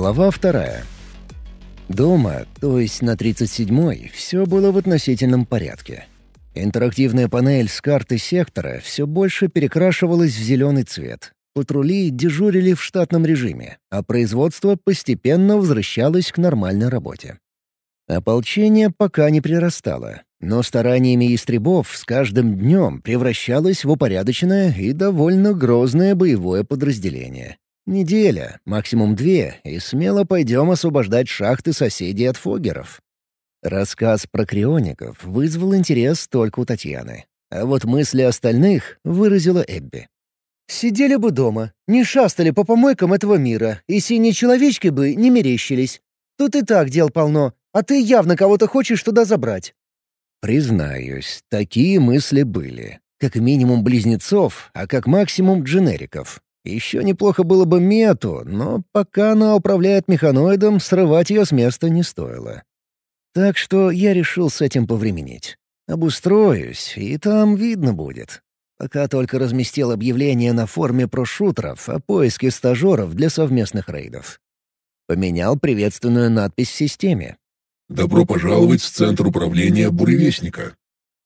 Глава вторая. Дома, то есть на 37-й, все было в относительном порядке. Интерактивная панель с карты сектора все больше перекрашивалась в зеленый цвет. Патрули дежурили в штатном режиме, а производство постепенно возвращалось к нормальной работе. Ополчение пока не прирастало, но стараниями истребов с каждым днем превращалось в упорядоченное и довольно грозное боевое подразделение. Неделя, максимум две, и смело пойдем освобождать шахты соседей от фогеров. Рассказ про криоников вызвал интерес только у Татьяны. А вот мысли остальных выразила Эбби. «Сидели бы дома, не шастали по помойкам этого мира, и синие человечки бы не мерещились. Тут и так дел полно, а ты явно кого-то хочешь туда забрать». Признаюсь, такие мысли были. Как минимум близнецов, а как максимум дженериков. Еще неплохо было бы мету, но пока она управляет механоидом, срывать ее с места не стоило. Так что я решил с этим повременить. Обустроюсь, и там видно будет. Пока только разместил объявление на форме прошутеров о поиске стажеров для совместных рейдов. Поменял приветственную надпись в системе. «Добро пожаловать в Центр управления Буревестника.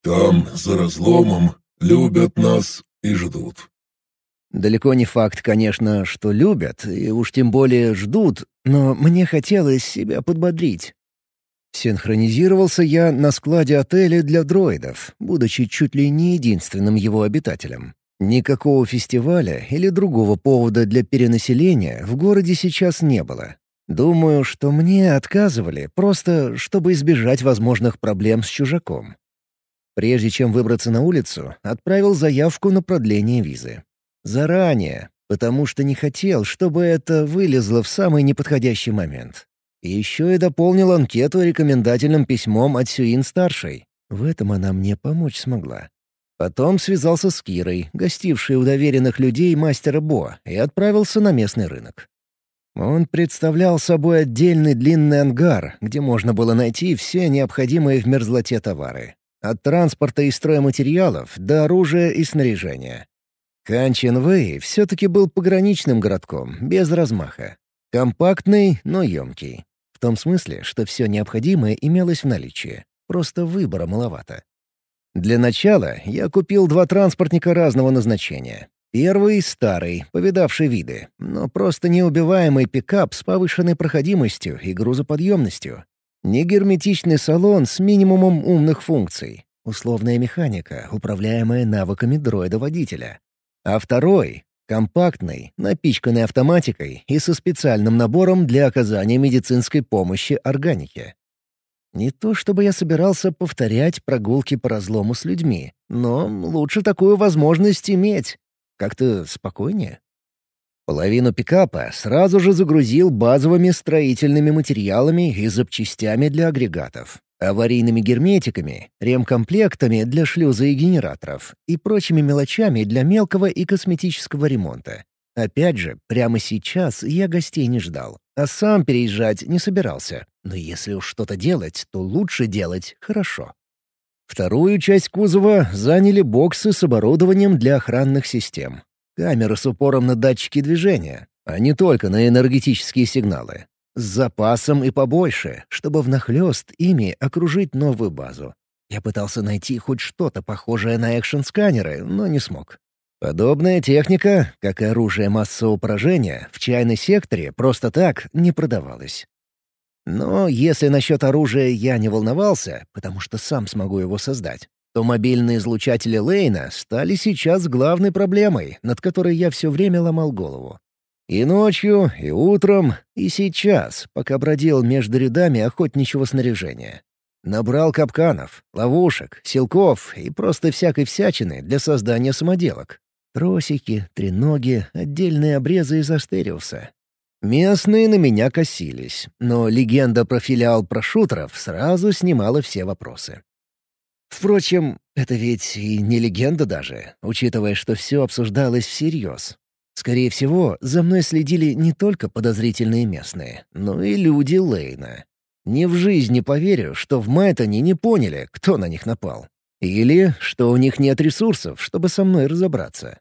Там, за разломом, любят нас и ждут». Далеко не факт, конечно, что любят, и уж тем более ждут, но мне хотелось себя подбодрить. Синхронизировался я на складе отеля для дроидов, будучи чуть ли не единственным его обитателем. Никакого фестиваля или другого повода для перенаселения в городе сейчас не было. Думаю, что мне отказывали, просто чтобы избежать возможных проблем с чужаком. Прежде чем выбраться на улицу, отправил заявку на продление визы. Заранее, потому что не хотел, чтобы это вылезло в самый неподходящий момент. И еще и дополнил анкету рекомендательным письмом от Сюин-старшей. В этом она мне помочь смогла. Потом связался с Кирой, гостившей у доверенных людей мастера Бо, и отправился на местный рынок. Он представлял собой отдельный длинный ангар, где можно было найти все необходимые в мерзлоте товары. От транспорта и стройматериалов до оружия и снаряжения. Ханчин-Вэй все-таки был пограничным городком, без размаха. Компактный, но емкий том смысле, что все необходимое имелось в наличии. Просто выбора маловато. Для начала я купил два транспортника разного назначения. Первый — старый, повидавший виды, но просто неубиваемый пикап с повышенной проходимостью и грузоподъемностью. Негерметичный салон с минимумом умных функций. Условная механика, управляемая навыками дроида-водителя. А второй Компактный, напичканный автоматикой и со специальным набором для оказания медицинской помощи органике. Не то чтобы я собирался повторять прогулки по разлому с людьми, но лучше такую возможность иметь. Как-то спокойнее. Половину пикапа сразу же загрузил базовыми строительными материалами и запчастями для агрегатов аварийными герметиками, ремкомплектами для шлюза и генераторов и прочими мелочами для мелкого и косметического ремонта. Опять же, прямо сейчас я гостей не ждал, а сам переезжать не собирался. Но если уж что-то делать, то лучше делать хорошо. Вторую часть кузова заняли боксы с оборудованием для охранных систем. Камеры с упором на датчики движения, а не только на энергетические сигналы. С запасом и побольше, чтобы внахлёст ими окружить новую базу. Я пытался найти хоть что-то похожее на экшн-сканеры, но не смог. Подобная техника, как и оружие массового поражения, в чайной секторе просто так не продавалась. Но если насчет оружия я не волновался, потому что сам смогу его создать, то мобильные излучатели Лейна стали сейчас главной проблемой, над которой я все время ломал голову. И ночью, и утром, и сейчас, пока бродил между рядами охотничьего снаряжения. Набрал капканов, ловушек, силков и просто всякой всячины для создания самоделок. Тросики, треноги, отдельные обрезы из астериуса. Местные на меня косились, но легенда про филиал прошутеров сразу снимала все вопросы. Впрочем, это ведь и не легенда даже, учитывая, что все обсуждалось всерьез. Скорее всего, за мной следили не только подозрительные местные, но и люди Лейна. Ни в жизни поверю, что в Майтоне не поняли, кто на них напал. Или что у них нет ресурсов, чтобы со мной разобраться.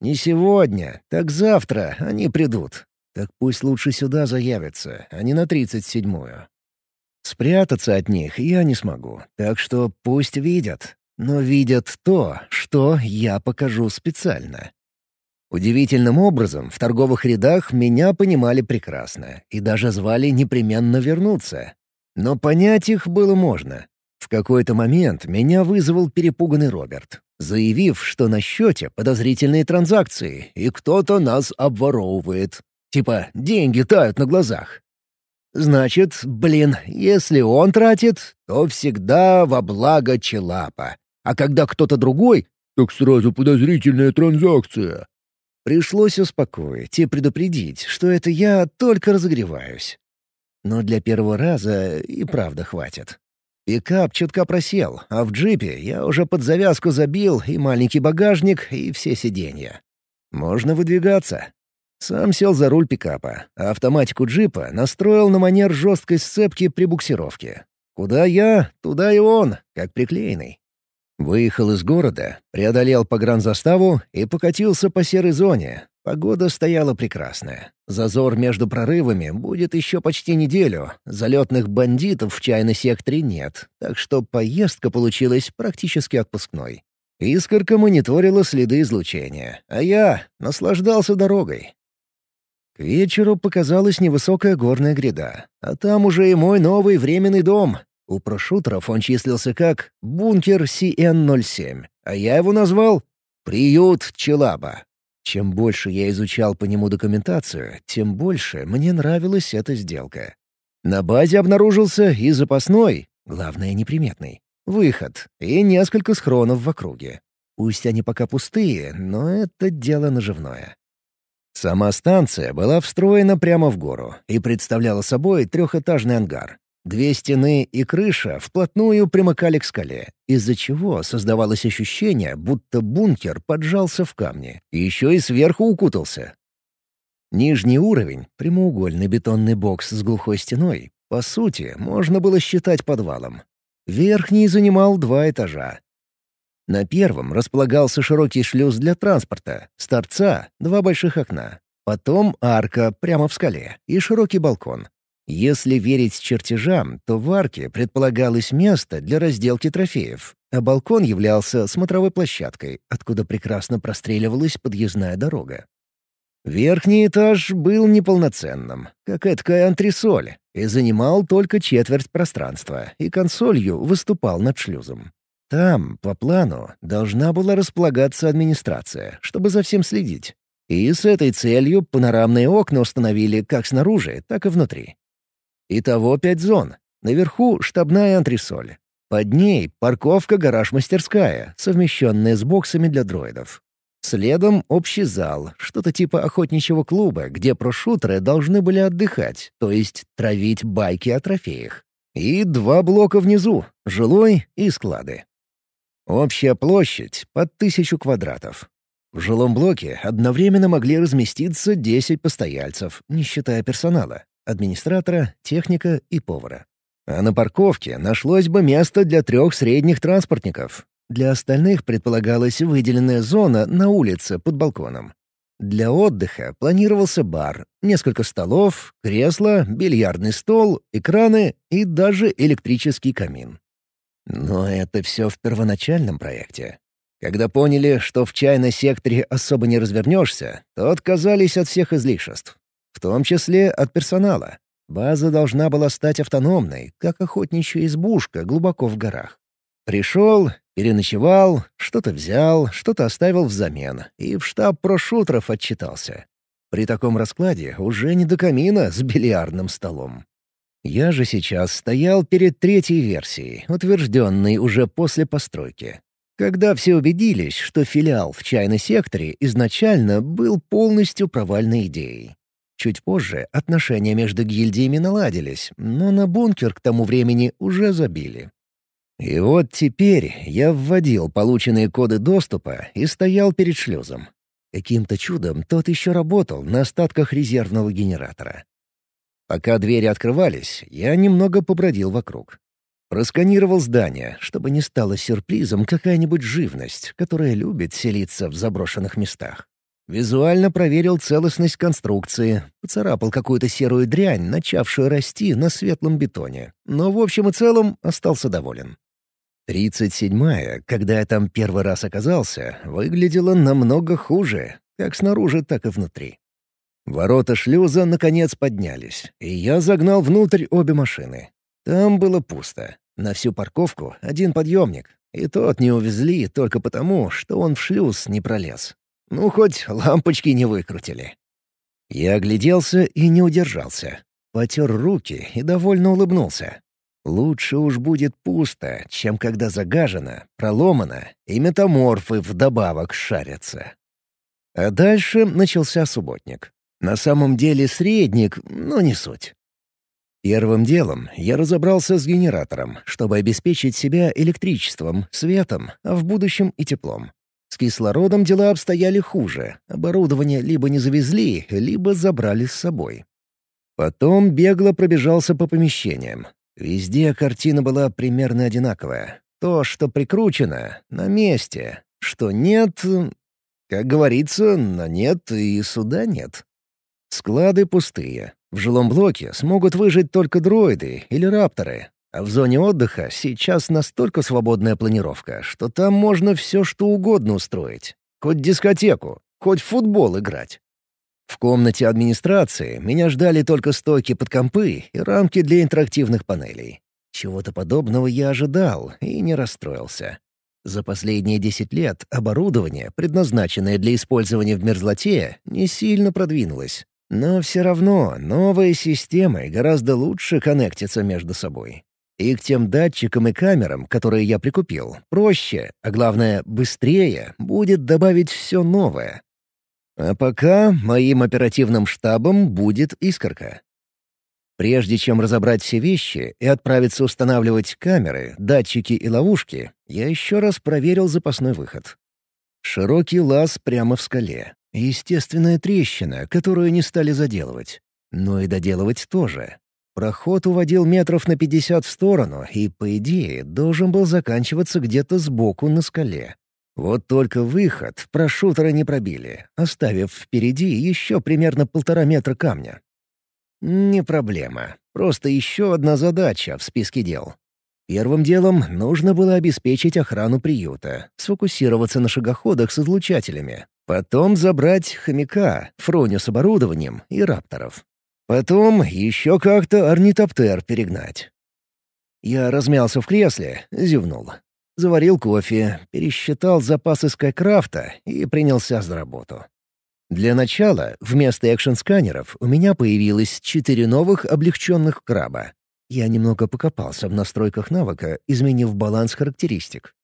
Не сегодня, так завтра они придут. Так пусть лучше сюда заявятся, а не на тридцать седьмую. Спрятаться от них я не смогу, так что пусть видят. Но видят то, что я покажу специально. Удивительным образом в торговых рядах меня понимали прекрасно и даже звали непременно вернуться. Но понять их было можно. В какой-то момент меня вызвал перепуганный Роберт, заявив, что на счете подозрительные транзакции, и кто-то нас обворовывает. Типа, деньги тают на глазах. Значит, блин, если он тратит, то всегда во благо Челапа. А когда кто-то другой, так сразу подозрительная транзакция. Пришлось успокоить и предупредить, что это я только разогреваюсь. Но для первого раза и правда хватит. Пикап чутка просел, а в джипе я уже под завязку забил и маленький багажник, и все сиденья. Можно выдвигаться. Сам сел за руль пикапа, а автоматику джипа настроил на манер жесткой сцепки при буксировке. Куда я, туда и он, как приклеенный. Выехал из города, преодолел погранзаставу и покатился по серой зоне. Погода стояла прекрасная. Зазор между прорывами будет еще почти неделю. Залетных бандитов в чайной секторе нет, так что поездка получилась практически отпускной. Искорка мониторила следы излучения, а я наслаждался дорогой. К вечеру показалась невысокая горная гряда, а там уже и мой новый временный дом, у прошутеров он числился как «Бункер CN-07», а я его назвал «Приют Челаба». Чем больше я изучал по нему документацию, тем больше мне нравилась эта сделка. На базе обнаружился и запасной, главное неприметный, выход и несколько схронов в округе. Пусть они пока пустые, но это дело наживное. Сама станция была встроена прямо в гору и представляла собой трехэтажный ангар. Две стены и крыша вплотную примыкали к скале, из-за чего создавалось ощущение, будто бункер поджался в камне и еще и сверху укутался. Нижний уровень, прямоугольный бетонный бокс с глухой стеной, по сути, можно было считать подвалом. Верхний занимал два этажа. На первом располагался широкий шлюз для транспорта, с торца — два больших окна. Потом арка прямо в скале и широкий балкон, если верить чертежам, то в арке предполагалось место для разделки трофеев, а балкон являлся смотровой площадкой, откуда прекрасно простреливалась подъездная дорога. Верхний этаж был неполноценным, как эткая антресоль, и занимал только четверть пространства, и консолью выступал над шлюзом. Там, по плану, должна была располагаться администрация, чтобы за всем следить. И с этой целью панорамные окна установили как снаружи, так и внутри. Итого пять зон. Наверху штабная антресоль. Под ней парковка-гараж-мастерская, совмещенная с боксами для дроидов. Следом общий зал, что-то типа охотничьего клуба, где прошутеры должны были отдыхать, то есть травить байки о трофеях. И два блока внизу — жилой и склады. Общая площадь — под тысячу квадратов. В жилом блоке одновременно могли разместиться 10 постояльцев, не считая персонала администратора, техника и повара. А на парковке нашлось бы место для трех средних транспортников. Для остальных предполагалась выделенная зона на улице под балконом. Для отдыха планировался бар, несколько столов, кресла, бильярдный стол, экраны и даже электрический камин. Но это все в первоначальном проекте. Когда поняли, что в чайной секторе особо не развернешься, то отказались от всех излишеств. В том числе от персонала. База должна была стать автономной, как охотничья избушка глубоко в горах. Пришел, переночевал, что-то взял, что-то оставил взамен, и в штаб прошутеров отчитался. При таком раскладе уже не до камина с бильярдным столом. Я же сейчас стоял перед третьей версией, утвержденной уже после постройки. Когда все убедились, что филиал в чайной секторе изначально был полностью провальной идеей. Чуть позже отношения между гильдиями наладились, но на бункер к тому времени уже забили. И вот теперь я вводил полученные коды доступа и стоял перед шлюзом. Каким-то чудом тот еще работал на остатках резервного генератора. Пока двери открывались, я немного побродил вокруг. Просканировал здание, чтобы не стало сюрпризом какая-нибудь живность, которая любит селиться в заброшенных местах. Визуально проверил целостность конструкции, поцарапал какую-то серую дрянь, начавшую расти на светлом бетоне, но в общем и целом остался доволен. Тридцать седьмая, когда я там первый раз оказался, выглядела намного хуже, как снаружи, так и внутри. Ворота шлюза наконец поднялись, и я загнал внутрь обе машины. Там было пусто. На всю парковку один подъемник, и тот не увезли только потому, что он в шлюз не пролез. Ну, хоть лампочки не выкрутили. Я огляделся и не удержался. Потер руки и довольно улыбнулся. Лучше уж будет пусто, чем когда загажено, проломано, и метаморфы вдобавок шарятся. А дальше начался субботник. На самом деле средник, но не суть. Первым делом я разобрался с генератором, чтобы обеспечить себя электричеством, светом, а в будущем и теплом. С кислородом дела обстояли хуже. Оборудование либо не завезли, либо забрали с собой. Потом бегло пробежался по помещениям. Везде картина была примерно одинаковая. То, что прикручено, на месте. Что нет... Как говорится, на нет и суда нет. Склады пустые. В жилом блоке смогут выжить только дроиды или рапторы. А в зоне отдыха сейчас настолько свободная планировка, что там можно все что угодно устроить. Хоть дискотеку, хоть в футбол играть. В комнате администрации меня ждали только стойки под компы и рамки для интерактивных панелей. Чего-то подобного я ожидал и не расстроился. За последние 10 лет оборудование, предназначенное для использования в мерзлоте, не сильно продвинулось. Но все равно новые системы гораздо лучше коннектятся между собой. И к тем датчикам и камерам, которые я прикупил, проще, а главное, быстрее, будет добавить все новое. А пока моим оперативным штабом будет искорка. Прежде чем разобрать все вещи и отправиться устанавливать камеры, датчики и ловушки, я еще раз проверил запасной выход. Широкий лаз прямо в скале. Естественная трещина, которую не стали заделывать. Но и доделывать тоже. Проход уводил метров на пятьдесят в сторону и, по идее, должен был заканчиваться где-то сбоку на скале. Вот только выход прошутеры не пробили, оставив впереди еще примерно полтора метра камня. Не проблема. Просто еще одна задача в списке дел. Первым делом нужно было обеспечить охрану приюта, сфокусироваться на шагоходах с излучателями, потом забрать хомяка, фроню с оборудованием и рапторов. Потом еще как-то орнитоптер перегнать. Я размялся в кресле, зевнул. Заварил кофе, пересчитал запасы Скайкрафта и принялся за работу. Для начала вместо экшн-сканеров у меня появилось четыре новых облегченных краба. Я немного покопался в настройках навыка, изменив баланс характеристик.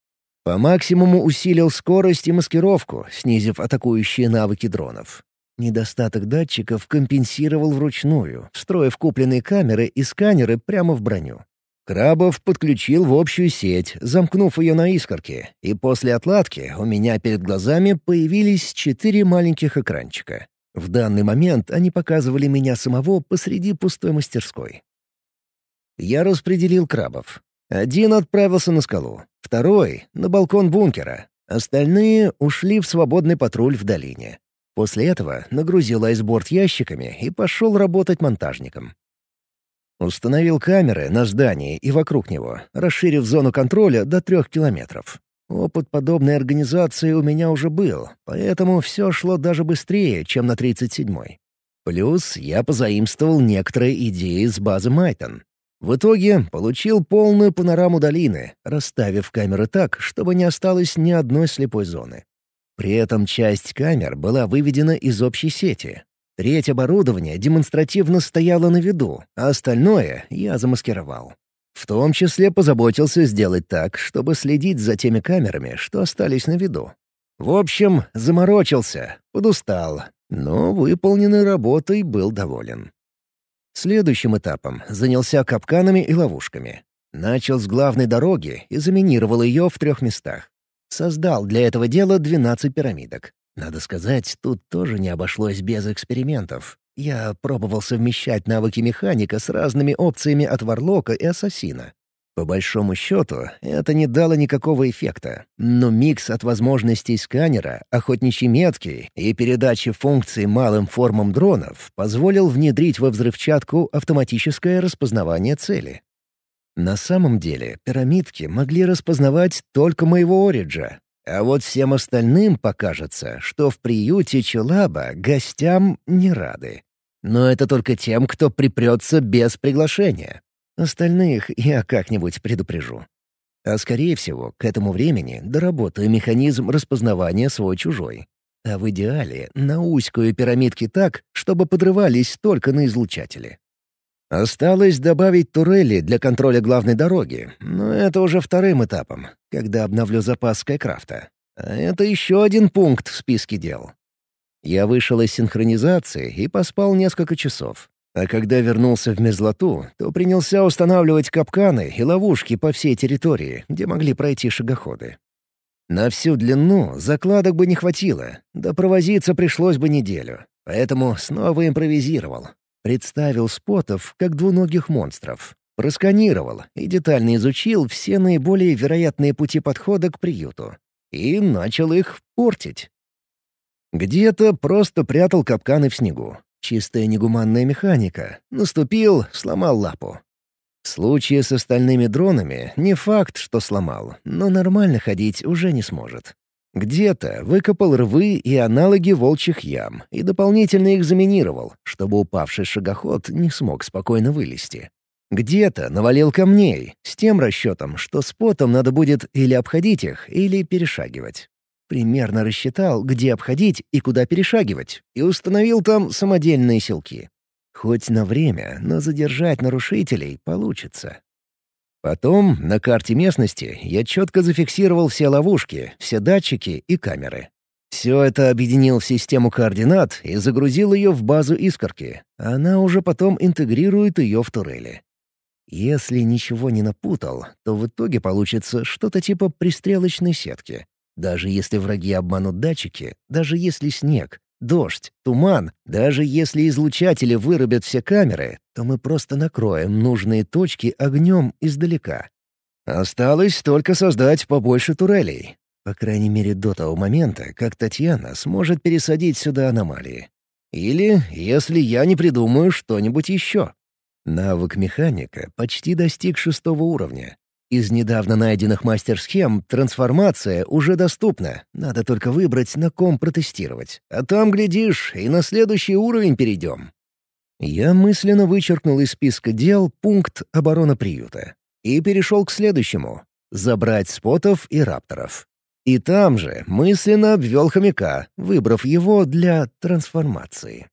По максимуму усилил скорость и маскировку, снизив атакующие навыки дронов. Недостаток датчиков компенсировал вручную, встроив купленные камеры и сканеры прямо в броню. Крабов подключил в общую сеть, замкнув ее на искорке, и после отладки у меня перед глазами появились четыре маленьких экранчика. В данный момент они показывали меня самого посреди пустой мастерской. Я распределил крабов. Один отправился на скалу, второй — на балкон бункера. Остальные ушли в свободный патруль в долине. После этого нагрузил айсборд ящиками и пошел работать монтажником. Установил камеры на здании и вокруг него, расширив зону контроля до трех километров. Опыт подобной организации у меня уже был, поэтому все шло даже быстрее, чем на 37-й. Плюс я позаимствовал некоторые идеи с базы Майтон. В итоге получил полную панораму долины, расставив камеры так, чтобы не осталось ни одной слепой зоны. При этом часть камер была выведена из общей сети. Треть оборудования демонстративно стояла на виду, а остальное я замаскировал. В том числе позаботился сделать так, чтобы следить за теми камерами, что остались на виду. В общем, заморочился, подустал, но выполненной работой был доволен. Следующим этапом занялся капканами и ловушками. Начал с главной дороги и заминировал ее в трех местах. Создал для этого дела 12 пирамидок. Надо сказать, тут тоже не обошлось без экспериментов. Я пробовал совмещать навыки механика с разными опциями от Варлока и Ассасина. По большому счету, это не дало никакого эффекта, но микс от возможностей сканера, охотничьей метки и передачи функций малым формам дронов позволил внедрить во взрывчатку автоматическое распознавание цели. На самом деле, пирамидки могли распознавать только моего Ориджа, а вот всем остальным покажется, что в приюте Челаба гостям не рады. Но это только тем, кто припрется без приглашения. Остальных я как-нибудь предупрежу. А скорее всего, к этому времени доработаю механизм распознавания свой-чужой. А в идеале науськаю пирамидки так, чтобы подрывались только на излучатели. Осталось добавить турели для контроля главной дороги, но это уже вторым этапом, когда обновлю запас Скайкрафта. А это еще один пункт в списке дел. Я вышел из синхронизации и поспал несколько часов. А когда вернулся в мерзлоту, то принялся устанавливать капканы и ловушки по всей территории, где могли пройти шагоходы. На всю длину закладок бы не хватило, да провозиться пришлось бы неделю. Поэтому снова импровизировал, Представил спотов как двуногих монстров. Просканировал и детально изучил все наиболее вероятные пути подхода к приюту. И начал их портить. Где-то просто прятал капканы в снегу. Чистая негуманная механика. Наступил, сломал лапу. В случае с остальными дронами не факт, что сломал, но нормально ходить уже не сможет. Где-то выкопал рвы и аналоги волчьих ям и дополнительно их заминировал, чтобы упавший шагоход не смог спокойно вылезти. Где-то навалил камней, с тем расчетом, что спотом надо будет или обходить их, или перешагивать. Примерно рассчитал, где обходить и куда перешагивать, и установил там самодельные селки. Хоть на время, но задержать нарушителей получится. Потом на карте местности я четко зафиксировал все ловушки, все датчики и камеры. Все это объединил в систему координат и загрузил ее в базу искорки. Она уже потом интегрирует ее в турели. Если ничего не напутал, то в итоге получится что-то типа пристрелочной сетки. Даже если враги обманут датчики, даже если снег, дождь, туман, даже если излучатели вырубят все камеры, то мы просто накроем нужные точки огнем издалека. Осталось только создать побольше турелей. По крайней мере, до того момента, как Татьяна сможет пересадить сюда аномалии. Или если я не придумаю что-нибудь еще. Навык механика почти достиг шестого уровня. Из недавно найденных мастер-схем трансформация уже доступна, надо только выбрать, на ком протестировать. А там, глядишь, и на следующий уровень перейдем. Я мысленно вычеркнул из списка дел пункт оборона приюта и перешел к следующему — забрать спотов и рапторов. И там же мысленно обвел хомяка, выбрав его для трансформации.